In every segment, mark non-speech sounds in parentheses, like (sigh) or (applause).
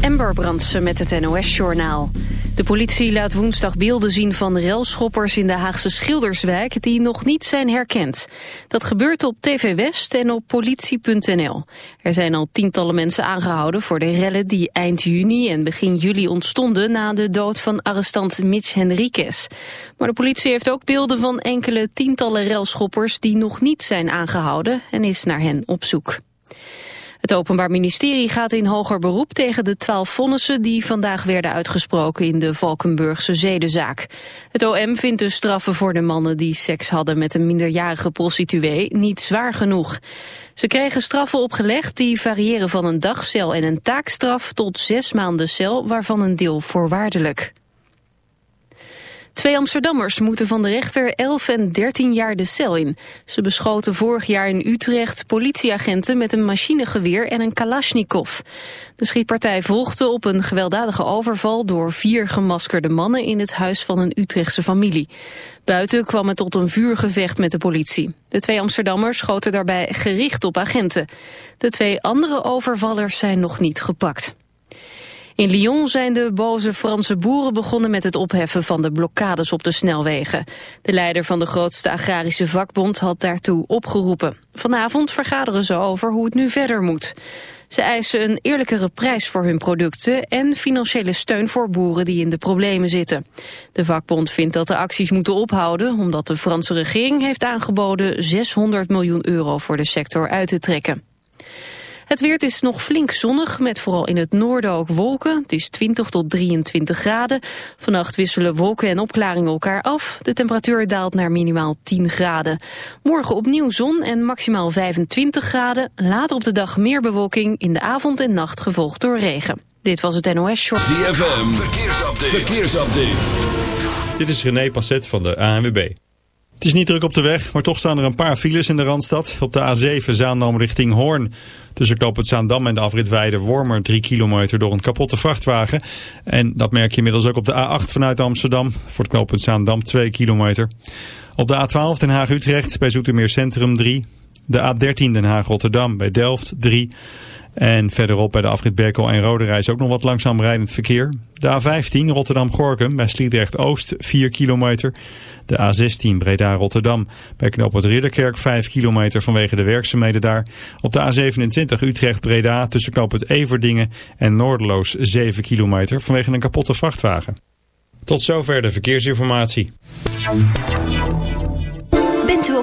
Ember Brandsen met het NOS-journaal. De politie laat woensdag beelden zien van relschoppers in de Haagse Schilderswijk die nog niet zijn herkend. Dat gebeurt op TV West en op politie.nl. Er zijn al tientallen mensen aangehouden voor de rellen die eind juni en begin juli ontstonden na de dood van arrestant Mitch Henriquez. Maar de politie heeft ook beelden van enkele tientallen relschoppers die nog niet zijn aangehouden en is naar hen op zoek. Het Openbaar Ministerie gaat in hoger beroep tegen de twaalf vonnissen die vandaag werden uitgesproken in de Valkenburgse zedenzaak. Het OM vindt de straffen voor de mannen die seks hadden met een minderjarige prostituee niet zwaar genoeg. Ze kregen straffen opgelegd die variëren van een dagcel en een taakstraf tot zes maanden cel, waarvan een deel voorwaardelijk. Twee Amsterdammers moeten van de rechter 11 en 13 jaar de cel in. Ze beschoten vorig jaar in Utrecht politieagenten met een machinegeweer en een kalasjnikov. De schietpartij volgde op een gewelddadige overval door vier gemaskerde mannen in het huis van een Utrechtse familie. Buiten kwam het tot een vuurgevecht met de politie. De twee Amsterdammers schoten daarbij gericht op agenten. De twee andere overvallers zijn nog niet gepakt. In Lyon zijn de boze Franse boeren begonnen met het opheffen van de blokkades op de snelwegen. De leider van de grootste agrarische vakbond had daartoe opgeroepen. Vanavond vergaderen ze over hoe het nu verder moet. Ze eisen een eerlijkere prijs voor hun producten en financiële steun voor boeren die in de problemen zitten. De vakbond vindt dat de acties moeten ophouden omdat de Franse regering heeft aangeboden 600 miljoen euro voor de sector uit te trekken. Het weer is nog flink zonnig, met vooral in het noorden ook wolken. Het is 20 tot 23 graden. Vannacht wisselen wolken en opklaringen elkaar af. De temperatuur daalt naar minimaal 10 graden. Morgen opnieuw zon en maximaal 25 graden. Later op de dag meer bewolking, in de avond en nacht gevolgd door regen. Dit was het NOS Short. ZFM, verkeersupdate. verkeersupdate. Dit is René Passet van de ANWB. Het is niet druk op de weg, maar toch staan er een paar files in de Randstad. Op de A7 Zaandam richting Hoorn. Tussen het Zaandam en de afrit Weide-Wormer 3 kilometer door een kapotte vrachtwagen. En dat merk je inmiddels ook op de A8 vanuit Amsterdam. Voor het knooppunt Zaandam 2 kilometer. Op de A12 Den Haag-Utrecht bij Zoetermeer Centrum 3. De A13 Den Haag-Rotterdam bij Delft 3. En verderop bij de afrit Berkel en Roderijs ook nog wat langzaam rijdend verkeer. De A15 Rotterdam-Gorkum bij Sliedrecht-Oost 4 kilometer. De A16 Breda-Rotterdam bij knooppunt Ridderkerk 5 kilometer vanwege de werkzaamheden daar. Op de A27 Utrecht-Breda tussen knooppunt Everdingen en Noorderloos 7 kilometer vanwege een kapotte vrachtwagen. Tot zover de verkeersinformatie.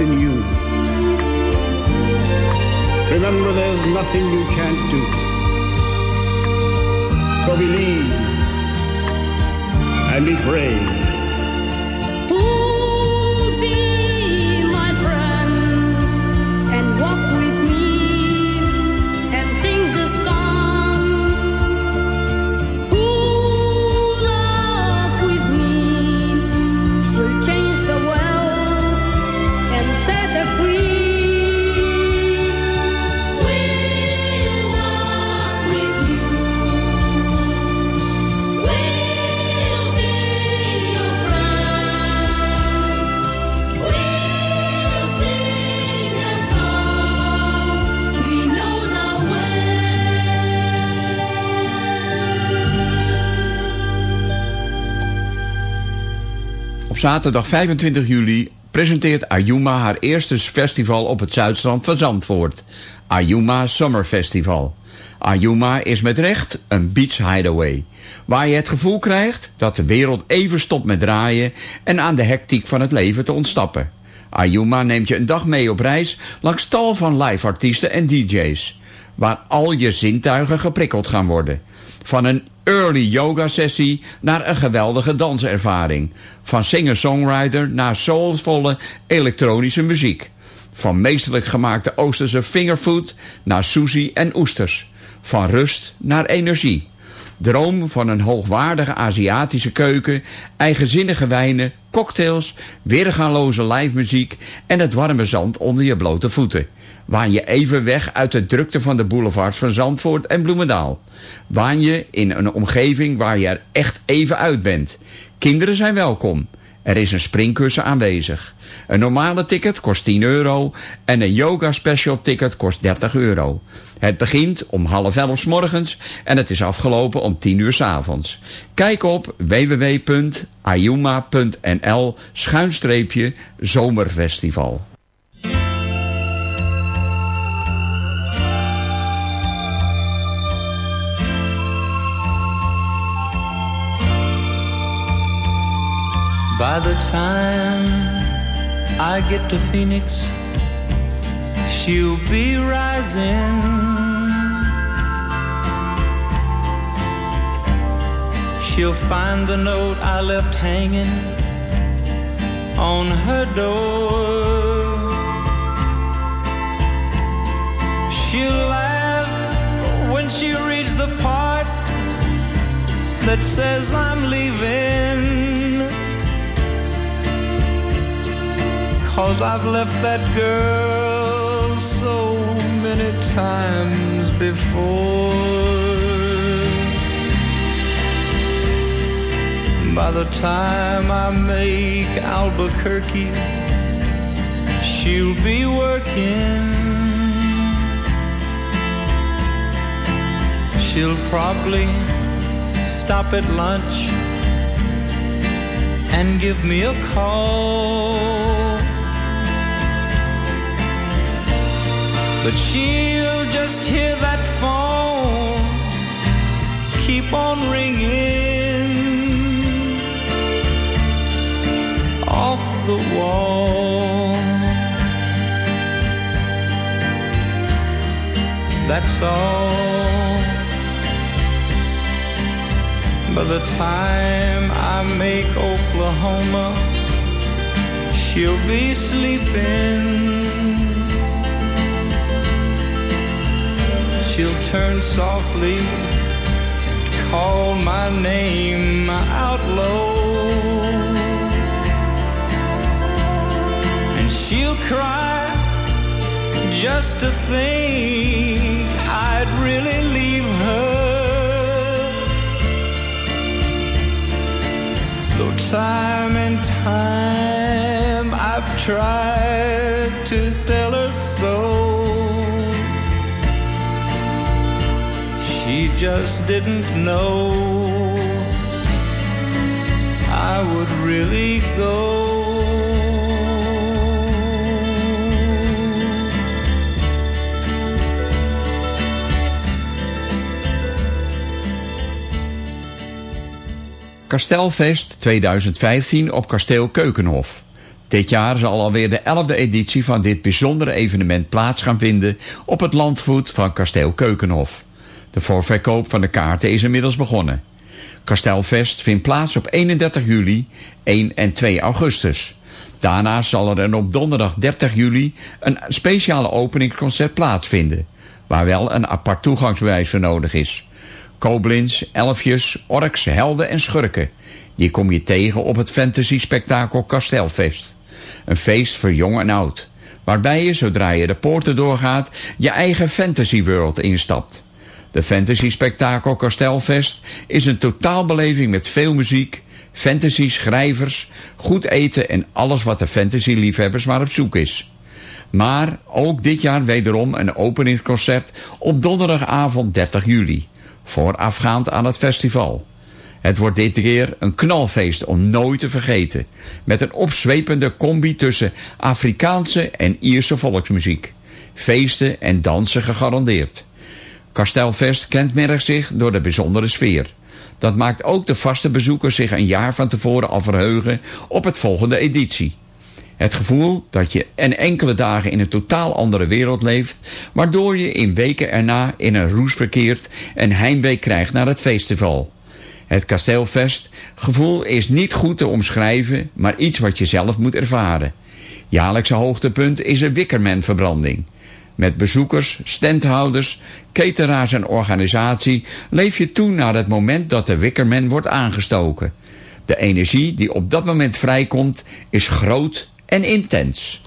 in you. Zaterdag 25 juli presenteert Ayuma haar eerste festival op het zuidstrand van Zandvoort. Ayuma Summer Festival. Ayuma is met recht een beach hideaway. Waar je het gevoel krijgt dat de wereld even stopt met draaien... en aan de hectiek van het leven te ontsnappen. Ayuma neemt je een dag mee op reis langs tal van live artiesten en DJ's. Waar al je zintuigen geprikkeld gaan worden. Van een early yoga sessie naar een geweldige danservaring. Van singer-songwriter naar soulvolle elektronische muziek. Van meesterlijk gemaakte Oosterse fingerfood naar sushi en oesters. Van rust naar energie. Droom van een hoogwaardige Aziatische keuken, eigenzinnige wijnen, cocktails, weergaloze live muziek en het warme zand onder je blote voeten. Waan je even weg uit de drukte van de boulevards van Zandvoort en Bloemendaal. Waan je in een omgeving waar je er echt even uit bent. Kinderen zijn welkom. Er is een springkussen aanwezig. Een normale ticket kost 10 euro en een yoga special ticket kost 30 euro. Het begint om half elf morgens en het is afgelopen om 10 uur s avonds. Kijk op www.ayuma.nl schuinstreepje zomerfestival. By the time I get to Phoenix, she'll be rising. She'll find the note I left hanging on her door. She'll laugh when she reads the part that says I'm leaving. Cause I've left that girl so many times before. By the time I make Albuquerque, she'll be working. She'll probably stop at lunch and give me a call. But she'll just hear that phone keep on ringing off the wall. That's all. By the time I make Oklahoma, she'll be sleeping. She'll turn softly and call my name out low. And she'll cry just to think I'd really leave her. Though time and time I've tried to tell her so. Just didn't know I would really go. Kastelfest 2015 op Kasteel Keukenhof. Dit jaar zal alweer de 11e editie van dit bijzondere evenement plaats gaan vinden op het landgoed van Kasteel Keukenhof. De voorverkoop van de kaarten is inmiddels begonnen. Kastelfest vindt plaats op 31 juli, 1 en 2 augustus. Daarnaast zal er op donderdag 30 juli een speciale openingsconcert plaatsvinden, waar wel een apart toegangsbewijs voor nodig is. Koblins, elfjes, orks, helden en schurken. Die kom je tegen op het fantasy-spektakel Kastelfest. Een feest voor jong en oud. Waarbij je, zodra je de poorten doorgaat, je eigen fantasy world instapt. De fantasy spektakel Kastelfest is een totaalbeleving met veel muziek, fantasy schrijvers, goed eten en alles wat de fantasy liefhebbers maar op zoek is. Maar ook dit jaar wederom een openingsconcert op donderdagavond 30 juli, voorafgaand aan het festival. Het wordt dit keer een knalfeest om nooit te vergeten. Met een opzwepende combi tussen Afrikaanse en Ierse volksmuziek. Feesten en dansen gegarandeerd. Kastelfest kenmerkt zich door de bijzondere sfeer. Dat maakt ook de vaste bezoekers zich een jaar van tevoren al verheugen op het volgende editie. Het gevoel dat je en enkele dagen in een totaal andere wereld leeft... waardoor je in weken erna in een roes verkeert en heimwee krijgt naar het festival. Het kasteelfest gevoel is niet goed te omschrijven, maar iets wat je zelf moet ervaren. Jaarlijkse hoogtepunt is een Wickerman-verbranding. Met bezoekers, standhouders, cateraars en organisatie leef je toe naar het moment dat de Wickerman wordt aangestoken. De energie die op dat moment vrijkomt is groot en intens.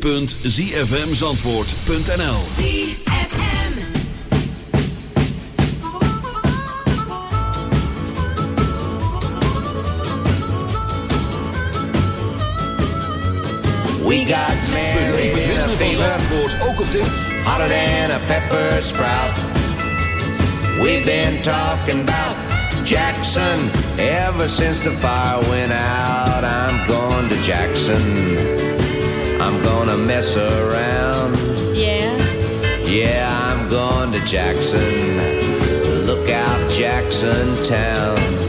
www.zfmzandvoort.nl We got Beleef married in a ritme van fever, Zandvoort, ook op de... hotter than a pepper sprout. We've been talking about Jackson ever since the fire went out. I'm going to Jackson. I'm gonna mess around. Yeah. Yeah, I'm going to Jackson. Look out, Jackson Town.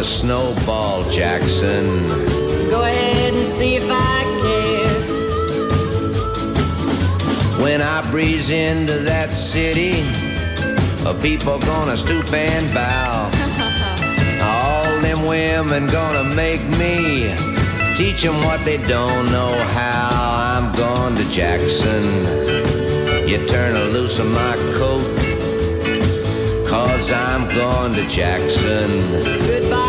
I'm snowball Jackson. Go ahead and see if I care. When I breeze into that city, uh, people gonna stoop and bow. (laughs) All them women gonna make me teach them what they don't know how. I'm going to Jackson. You turn a loose of my coat, cause I'm going to Jackson. Goodbye,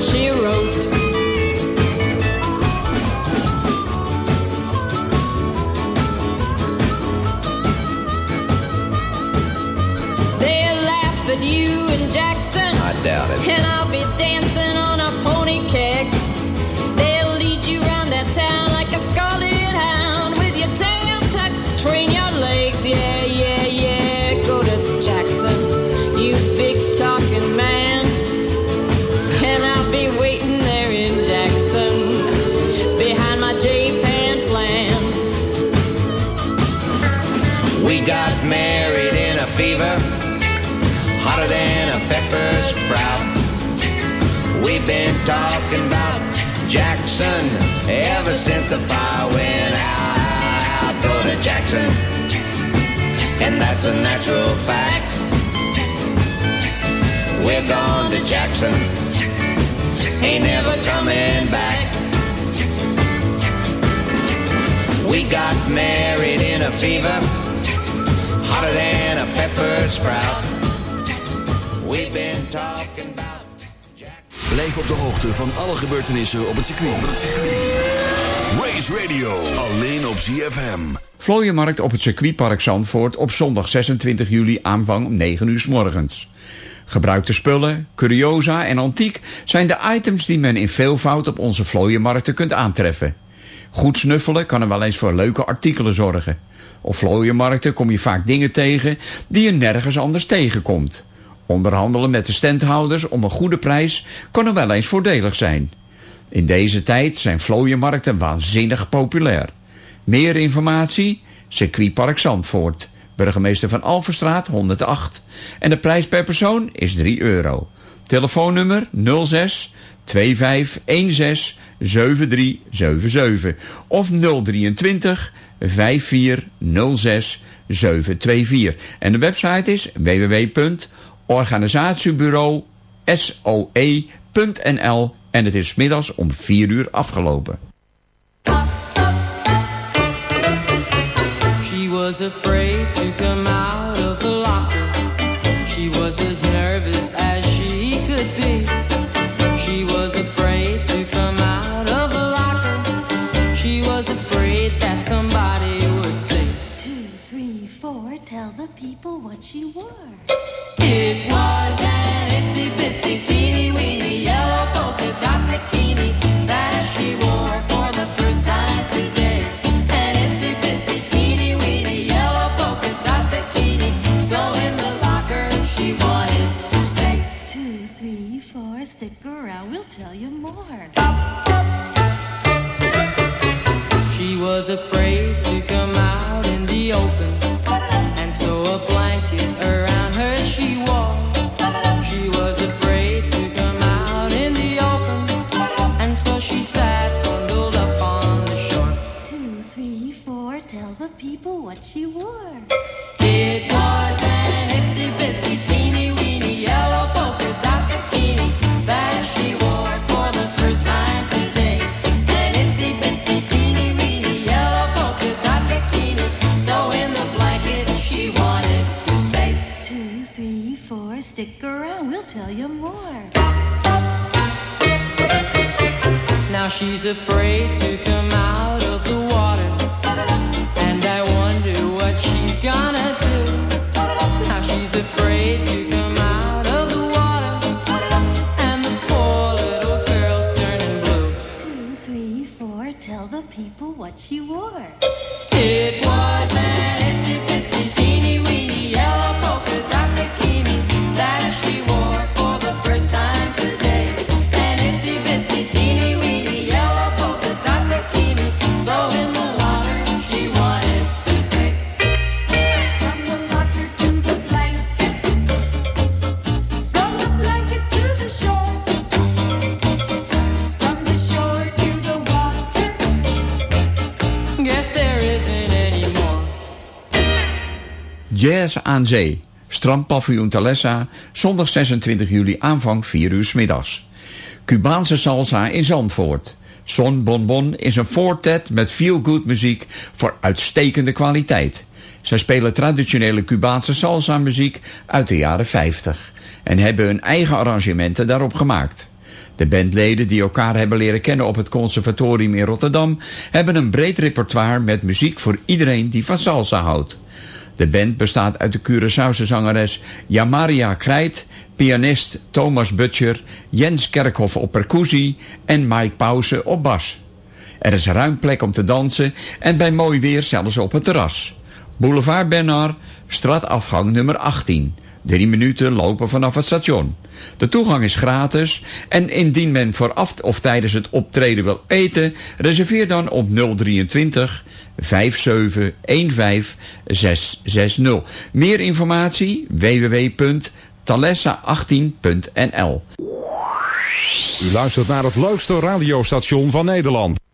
she wrote. They'll laugh at you in Jackson. I doubt it. And I'll be dancing on a pony keg. Jackson. Ever since the fire went out, out, go to Jackson. And that's a natural fact. We're gone to Jackson. Ain't never coming back. We got married in a fever, hotter than a pepper sprout. We've been. Blijf op de hoogte van alle gebeurtenissen op het circuit. Het circuit. Race Radio, alleen op ZFM. Vlooienmarkt op het circuitpark Zandvoort op zondag 26 juli aanvang om 9 uur s morgens. Gebruikte spullen, curiosa en antiek zijn de items die men in veelvoud op onze vlooienmarkten kunt aantreffen. Goed snuffelen kan er wel eens voor leuke artikelen zorgen. Op vlooienmarkten kom je vaak dingen tegen die je nergens anders tegenkomt. Onderhandelen met de standhouders om een goede prijs kan er wel eens voordelig zijn. In deze tijd zijn vlooienmarkten waanzinnig populair. Meer informatie? Circuitpark Zandvoort. Burgemeester van Alverstraat 108. En de prijs per persoon is 3 euro. Telefoonnummer 06 2516 7377 of 023 5406 724. En de website is www.organisatiebureau soe.nl en het is middags om 4 uur afgelopen. She was afraid to come out of the locker. She was as nervous as she could be. She was afraid to come out of the locker. She was afraid that somebody would say, Two, three, four, tell the people what she wore. It was an itsy bitsy teeny weeny afraid to Aan Zee. Strandpaviljoen Talessa. Zondag 26 juli aanvang 4 uur middags. Cubaanse salsa in Zandvoort. Son Bonbon is een fortet met feel-good muziek voor uitstekende kwaliteit. Zij spelen traditionele Cubaanse salsa muziek uit de jaren 50 en hebben hun eigen arrangementen daarop gemaakt. De bandleden die elkaar hebben leren kennen op het conservatorium in Rotterdam hebben een breed repertoire met muziek voor iedereen die van salsa houdt. De band bestaat uit de Curaçaose zangeres Jamaria Krijt, pianist Thomas Butcher, Jens Kerkhoff op percussie en Mike Pauze op bas. Er is ruim plek om te dansen en bij mooi weer zelfs op het terras. Boulevard Bernard, straatafgang nummer 18. Drie minuten lopen vanaf het station. De toegang is gratis en indien men vooraf of tijdens het optreden wil eten... reserveer dan op 023 5715 660. Meer informatie www.talessa18.nl U luistert naar het leukste radiostation van Nederland.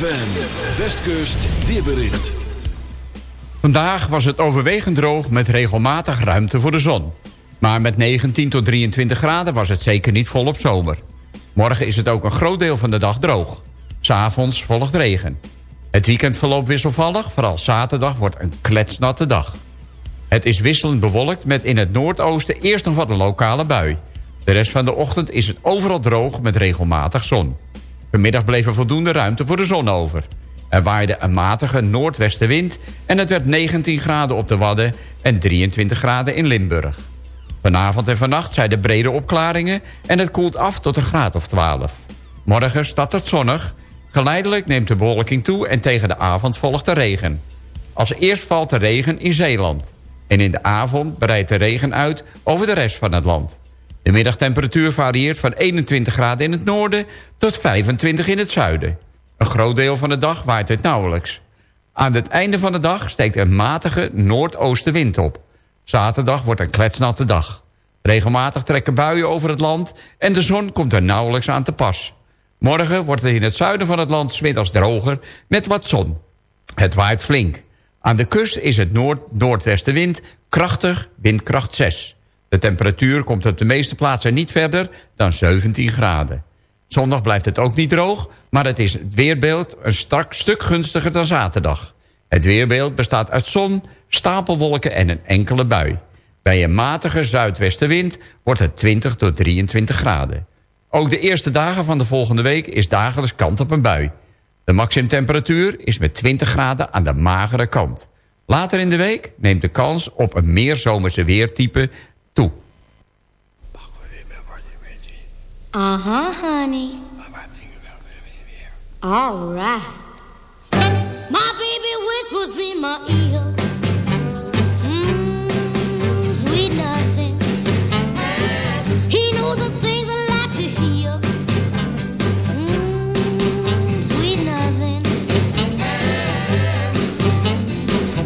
ZFM, Westkust, weerbericht. Vandaag was het overwegend droog met regelmatig ruimte voor de zon. Maar met 19 tot 23 graden was het zeker niet volop zomer. Morgen is het ook een groot deel van de dag droog. S'avonds volgt regen. Het weekend verloopt wisselvallig, vooral zaterdag wordt een kletsnatte dag. Het is wisselend bewolkt met in het noordoosten eerst nog wat een lokale bui. De rest van de ochtend is het overal droog met regelmatig zon. Vanmiddag bleef er voldoende ruimte voor de zon over. Er waaide een matige noordwestenwind en het werd 19 graden op de Wadden en 23 graden in Limburg. Vanavond en vannacht zijn er brede opklaringen en het koelt af tot een graad of 12. Morgen staat het zonnig, geleidelijk neemt de bewolking toe en tegen de avond volgt de regen. Als eerst valt de regen in Zeeland. En in de avond breidt de regen uit over de rest van het land. De middagtemperatuur varieert van 21 graden in het noorden tot 25 in het zuiden. Een groot deel van de dag waait het nauwelijks. Aan het einde van de dag steekt een matige noordoostenwind op. Zaterdag wordt een kletsnatte dag. Regelmatig trekken buien over het land en de zon komt er nauwelijks aan te pas. Morgen wordt het in het zuiden van het land 's middags droger met wat zon. Het waait flink. Aan de kust is het noord-noordwestenwind krachtig, windkracht 6. De temperatuur komt op de meeste plaatsen niet verder dan 17 graden. Zondag blijft het ook niet droog, maar het is het weerbeeld een strak stuk gunstiger dan zaterdag. Het weerbeeld bestaat uit zon, stapelwolken en een enkele bui. Bij een matige zuidwestenwind wordt het 20 tot 23 graden. Ook de eerste dagen van de volgende week is dagelijks kant op een bui. De maximumtemperatuur is met 20 graden aan de magere kant. Later in de week neemt de kans op een meer zomerse weertype toe. Uh-huh, honey. All right. My baby whispers in my ear. Mm, sweet nothing. He knows the things I like to hear. Mm, sweet nothing.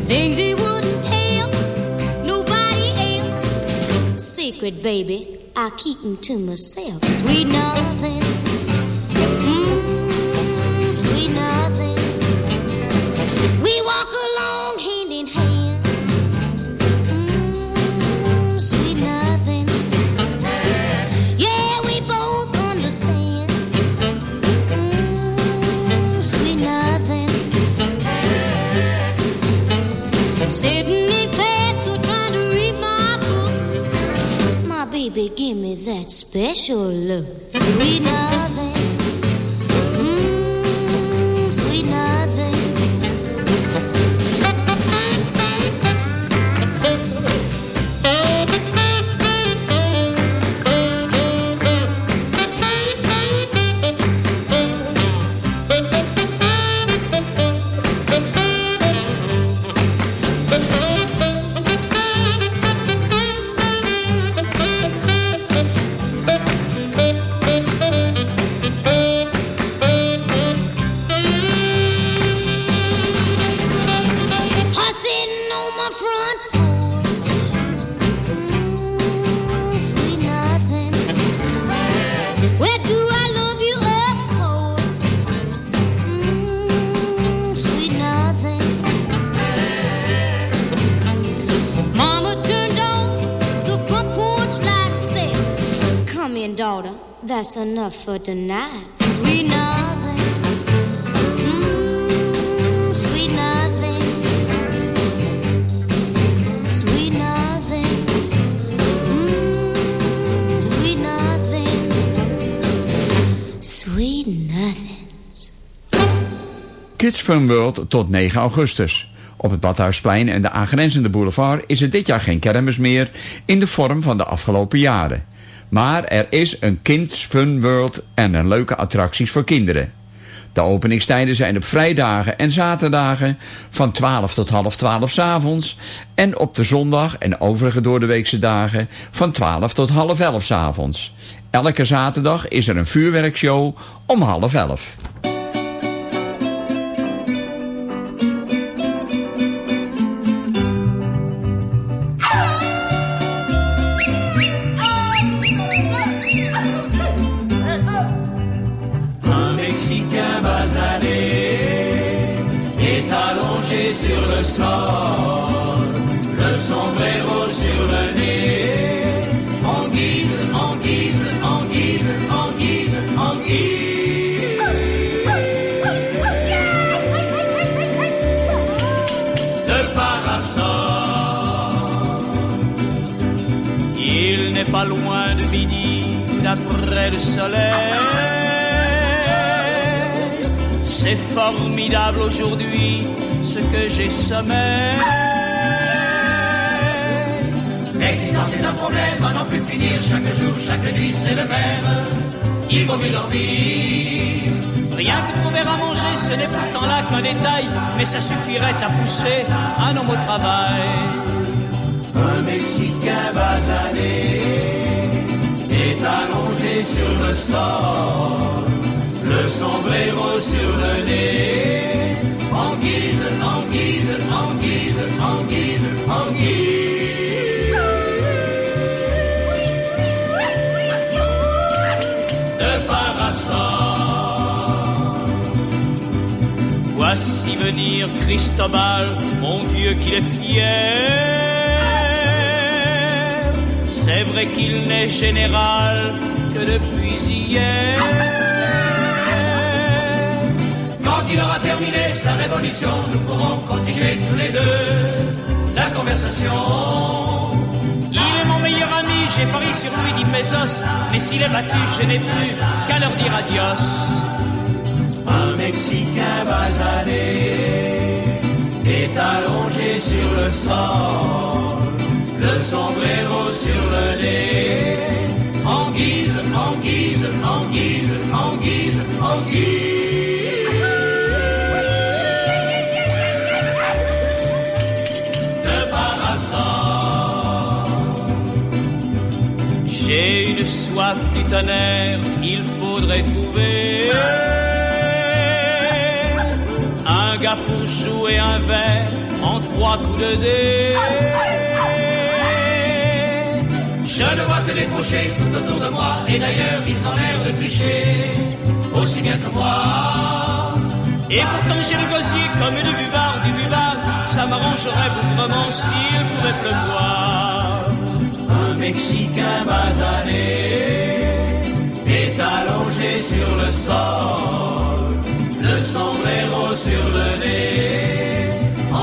Things he wouldn't tell nobody else. Secret, baby. I keep 'em to myself. Sweet nothing. Mm, sweet nothing. We walk along hand in hand. Mm, sweet nothing. Yeah, we both understand. Mm, sweet nothing. Sitting that special look. Sweet nothing. Tonight." Sweet nothing. Mm, sweet nothing. Sweet nothing. Mm, sweet nothing. Sweet nothing. Kids Fun World tot 9 augustus. Op het Badhuisplein en de aangrenzende boulevard is er dit jaar geen kermis meer in de vorm van de afgelopen jaren. Maar er is een Kids Fun World en een leuke attracties voor kinderen. De openingstijden zijn op vrijdagen en zaterdagen van 12 tot half 12 's avonds en op de zondag en overige doordeweekse dagen van 12 tot half 11 's avonds. Elke zaterdag is er een vuurwerkshow om half 11. Le soleil. C'est formidable aujourd'hui ce que j'ai sommeil. L'existence est un problème à n'en plus finir. Chaque jour, chaque nuit, c'est le même. Il vaut mieux dormir. Rien que trouver à manger, ce n'est pourtant là qu'un détail, mais ça suffirait à pousser un homme au travail. Un Mexicain basané allongé sur le sol, le sombrero sur le nez, en guise, en guise, en guise, en guise, en guise. De. Voici venir Cristobal, mon Dieu qu'il est fier. C'est vrai qu'il n'est général que depuis hier. Quand il aura terminé sa révolution, nous pourrons continuer tous les deux la conversation. Il est mon meilleur ami, j'ai parié sur lui, dit Bezos. Mais s'il est battu, je n'ai plus qu'à leur dire adios. Un Mexicain basané est allongé sur le sol, le sombrero sur le nez, en guise, en guise, en guise, en guise, en guise. De parasol. J'ai une soif du tonnerre, il faudrait trouver un gars pour jouer un verre en trois coups de dés. Je ne vois que des fauchés tout autour de moi, et d'ailleurs ils ont l'air de tricher, aussi bien que moi. Et pourtant j'ai négocié comme du buvard, du buvard, ça m'arrangerait vraiment s'il pouvait pleuvoir. Un Mexicain basané est allongé sur le sol, le sombrero sur le nez,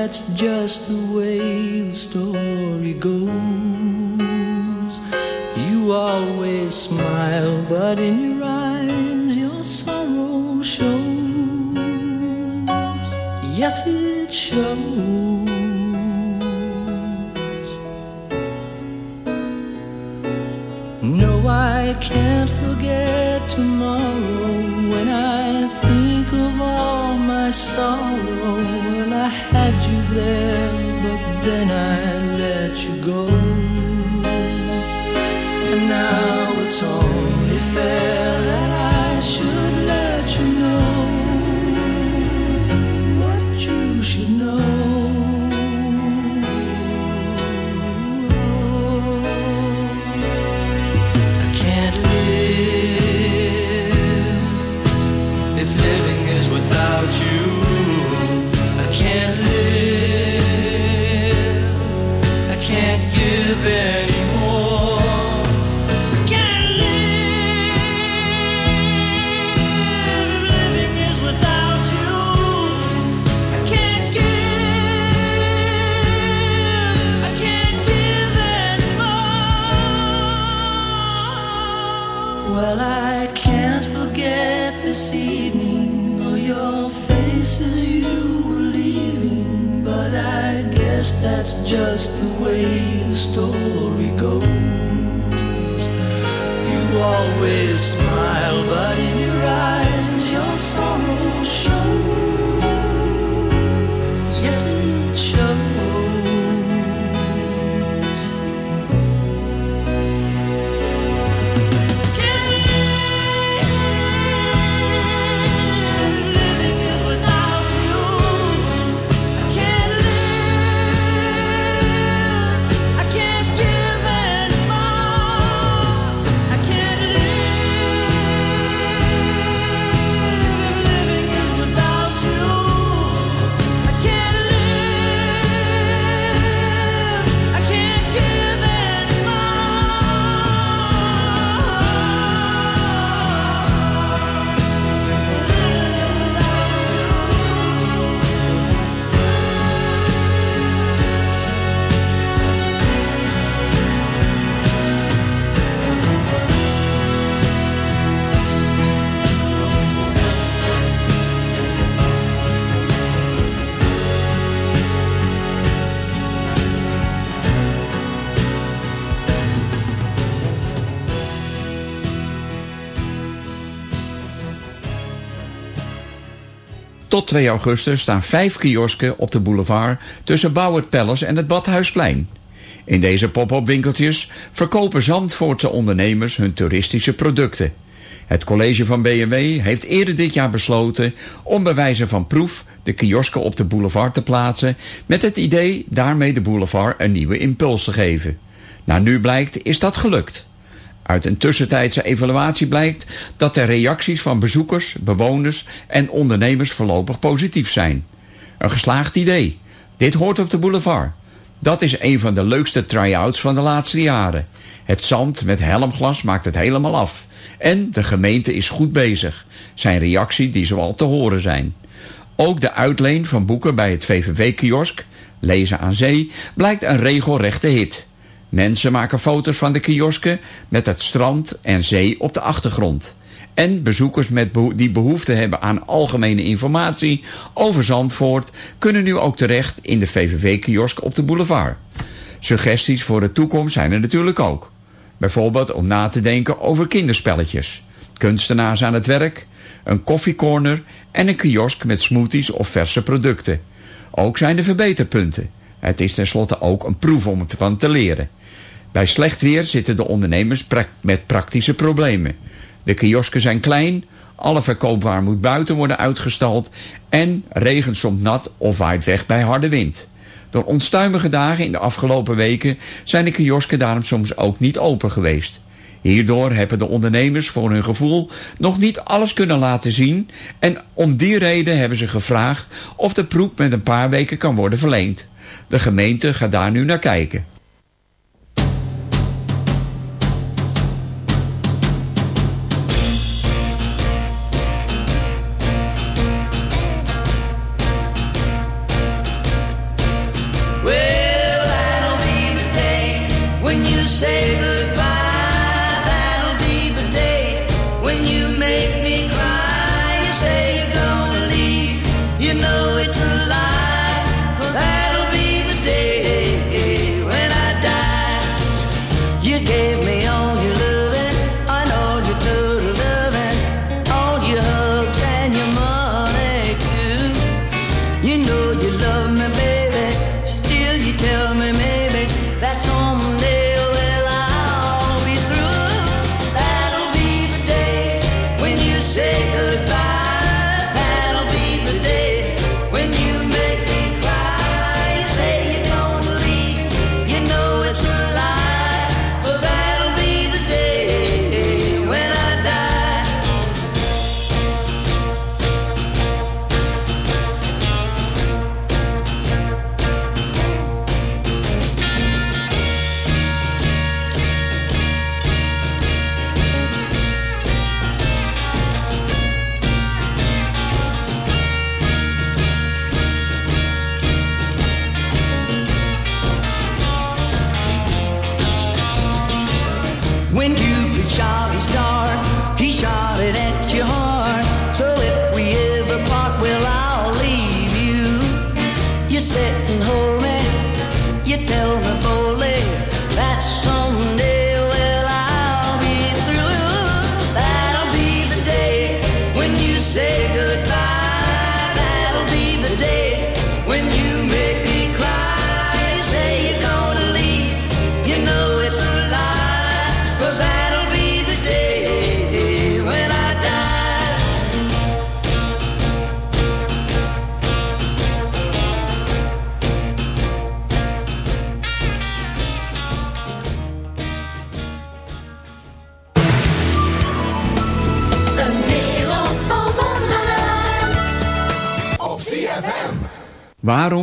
that's just the way the story goes. You always smile, but in your eyes your sorrow shows. Yes, it shows. No, I can't forget tomorrow when I think of all my sorrow. Well, I there, but then I let you go. And now it's only fair just Tot 2 augustus staan vijf kiosken op de boulevard tussen Bouwert Palace en het Badhuisplein. In deze pop-up winkeltjes verkopen Zandvoortse ondernemers hun toeristische producten. Het college van BMW heeft eerder dit jaar besloten om bij wijze van proef de kiosken op de boulevard te plaatsen met het idee daarmee de boulevard een nieuwe impuls te geven. Nou, nu blijkt is dat gelukt. Uit een tussentijdse evaluatie blijkt dat de reacties van bezoekers, bewoners en ondernemers voorlopig positief zijn. Een geslaagd idee. Dit hoort op de boulevard. Dat is een van de leukste try-outs van de laatste jaren. Het zand met helmglas maakt het helemaal af. En de gemeente is goed bezig. Zijn reactie die zoal te horen zijn. Ook de uitleen van boeken bij het VVV-kiosk, Lezen aan Zee, blijkt een regelrechte hit. Mensen maken foto's van de kiosken met het strand en zee op de achtergrond. En bezoekers met die behoefte hebben aan algemene informatie over Zandvoort... kunnen nu ook terecht in de VVV-kiosk op de boulevard. Suggesties voor de toekomst zijn er natuurlijk ook. Bijvoorbeeld om na te denken over kinderspelletjes. Kunstenaars aan het werk, een koffiecorner en een kiosk met smoothies of verse producten. Ook zijn er verbeterpunten. Het is tenslotte ook een proef om ervan te leren. Bij slecht weer zitten de ondernemers met praktische problemen. De kiosken zijn klein, alle verkoopwaar moet buiten worden uitgestald... en regent soms nat of waait weg bij harde wind. Door onstuimige dagen in de afgelopen weken zijn de kiosken daarom soms ook niet open geweest. Hierdoor hebben de ondernemers voor hun gevoel nog niet alles kunnen laten zien... en om die reden hebben ze gevraagd of de proef met een paar weken kan worden verleend. De gemeente gaat daar nu naar kijken.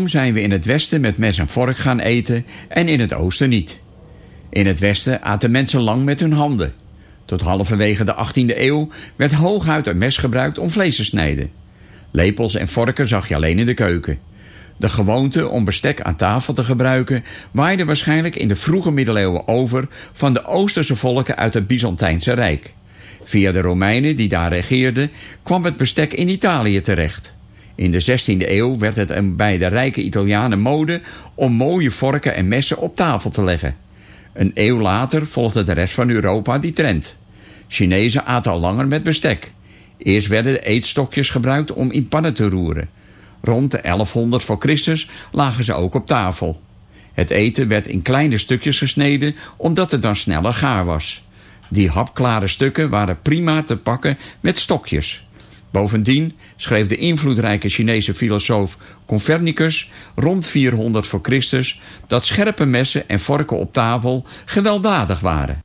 Zijn we in het westen met mes en vork gaan eten en in het oosten niet? In het westen aten mensen lang met hun handen. Tot halverwege de 18e eeuw werd hooguit een mes gebruikt om vlees te snijden. Lepels en vorken zag je alleen in de keuken. De gewoonte om bestek aan tafel te gebruiken waaide waarschijnlijk in de vroege middeleeuwen over van de Oosterse volken uit het Byzantijnse Rijk. Via de Romeinen die daar regeerden kwam het bestek in Italië terecht. In de 16e eeuw werd het bij de rijke Italianen mode om mooie vorken en messen op tafel te leggen. Een eeuw later volgde de rest van Europa die trend. Chinezen aten al langer met bestek. Eerst werden de eetstokjes gebruikt om in pannen te roeren. Rond de 1100 voor Christus lagen ze ook op tafel. Het eten werd in kleine stukjes gesneden omdat het dan sneller gaar was. Die hapklare stukken waren prima te pakken met stokjes. Bovendien schreef de invloedrijke Chinese filosoof Confernicus rond 400 voor Christus dat scherpe messen en vorken op tafel gewelddadig waren.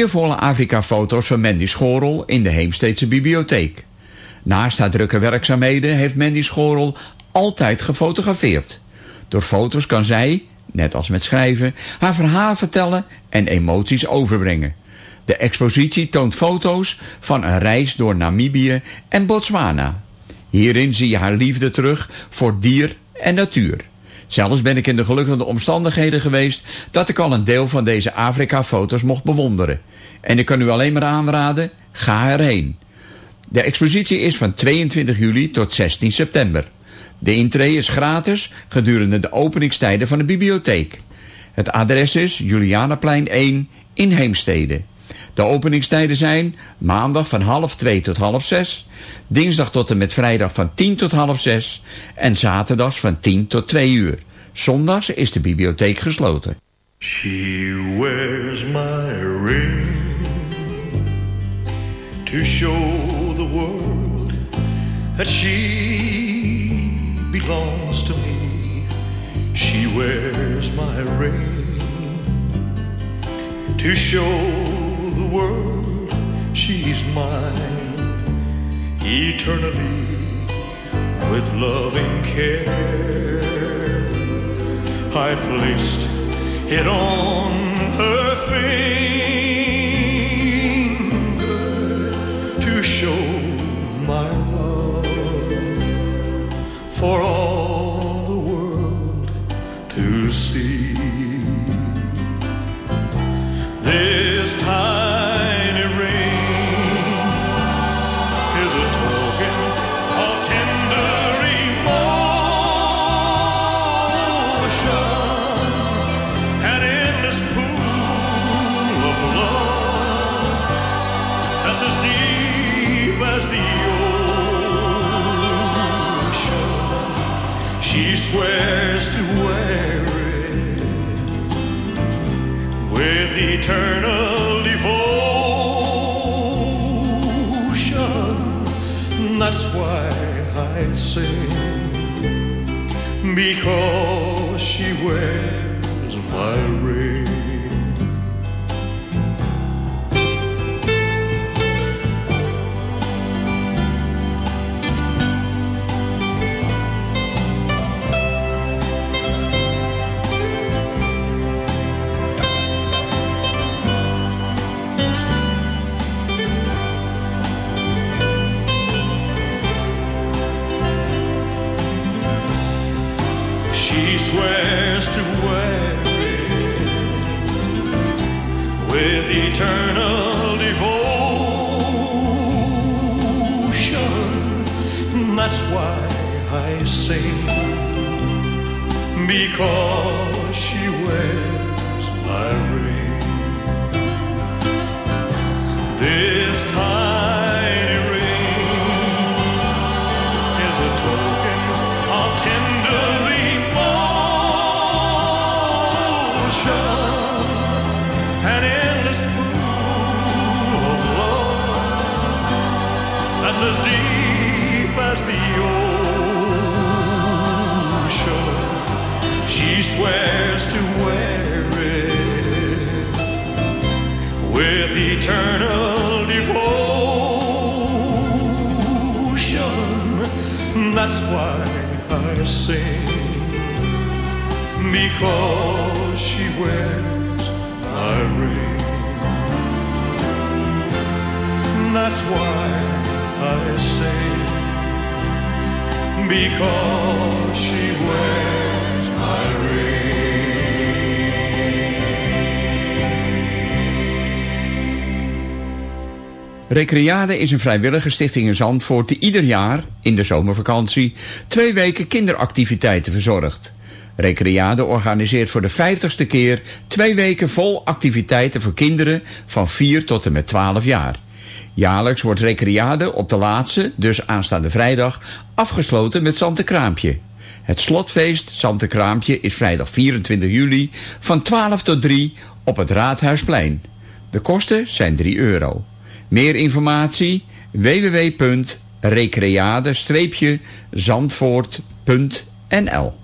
Sfeervolle Afrika-foto's van Mandy Schorel in de Heemsteedse Bibliotheek. Naast haar drukke werkzaamheden heeft Mandy Schorel altijd gefotografeerd. Door foto's kan zij, net als met schrijven, haar verhaal vertellen en emoties overbrengen. De expositie toont foto's van een reis door Namibië en Botswana. Hierin zie je haar liefde terug voor dier en natuur. Zelfs ben ik in de gelukkige omstandigheden geweest dat ik al een deel van deze Afrika-foto's mocht bewonderen. En ik kan u alleen maar aanraden, ga erheen. De expositie is van 22 juli tot 16 september. De intree is gratis gedurende de openingstijden van de bibliotheek. Het adres is Julianaplein 1 in Heemstede. De openingstijden zijn maandag van half 2 tot half 6, dinsdag tot en met vrijdag van 10 tot half 6 en zaterdags van 10 tot 2 uur. Zondags is de bibliotheek gesloten. She wears my ring to show the world that she belongs to me. She wears my ring to show the world she's mine eternally with loving care. I placed it on her finger to show my love for all the world to see. This tiny because because because she my Recreade is een vrijwillige stichting in Zandvoort die ieder jaar, in de zomervakantie, twee weken kinderactiviteiten verzorgt. Recreade organiseert voor de vijftigste keer twee weken vol activiteiten voor kinderen van 4 tot en met 12 jaar. Jaarlijks wordt Recreade op de laatste, dus aanstaande vrijdag, afgesloten met Zantekraampje. Het slotfeest Zantekraampje is vrijdag 24 juli van 12 tot 3 op het Raadhuisplein. De kosten zijn 3 euro. Meer informatie www.recreade-zandvoort.nl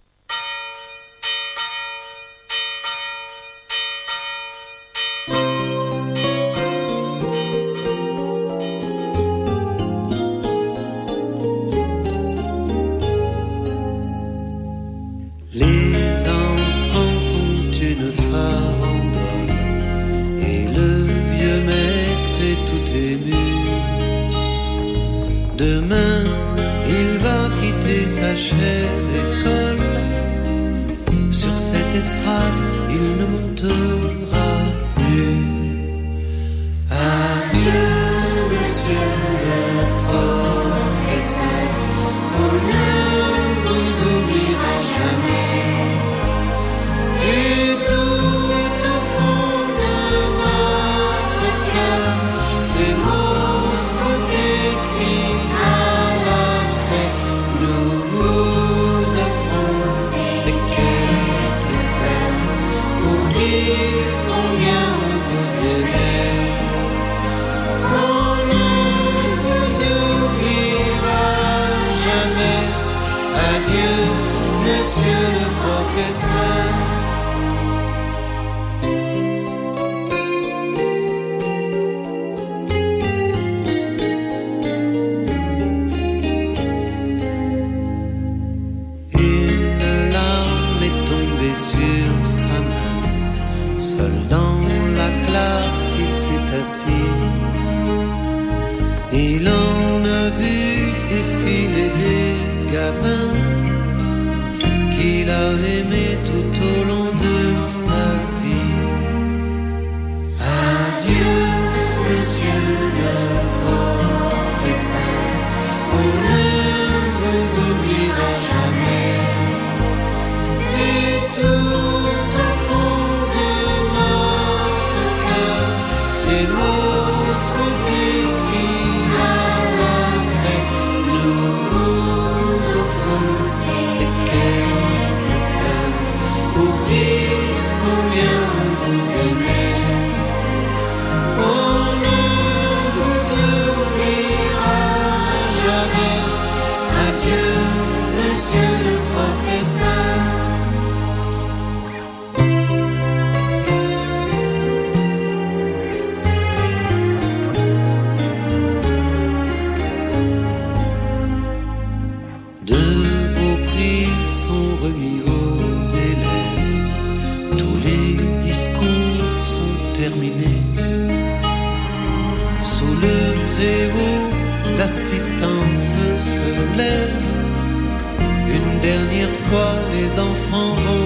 Seul dans la classe, il s'est assis. Il en a vu défiler des gamins qu'il a aimés tout au long l'assistance se lève. Une dernière fois, les enfants vont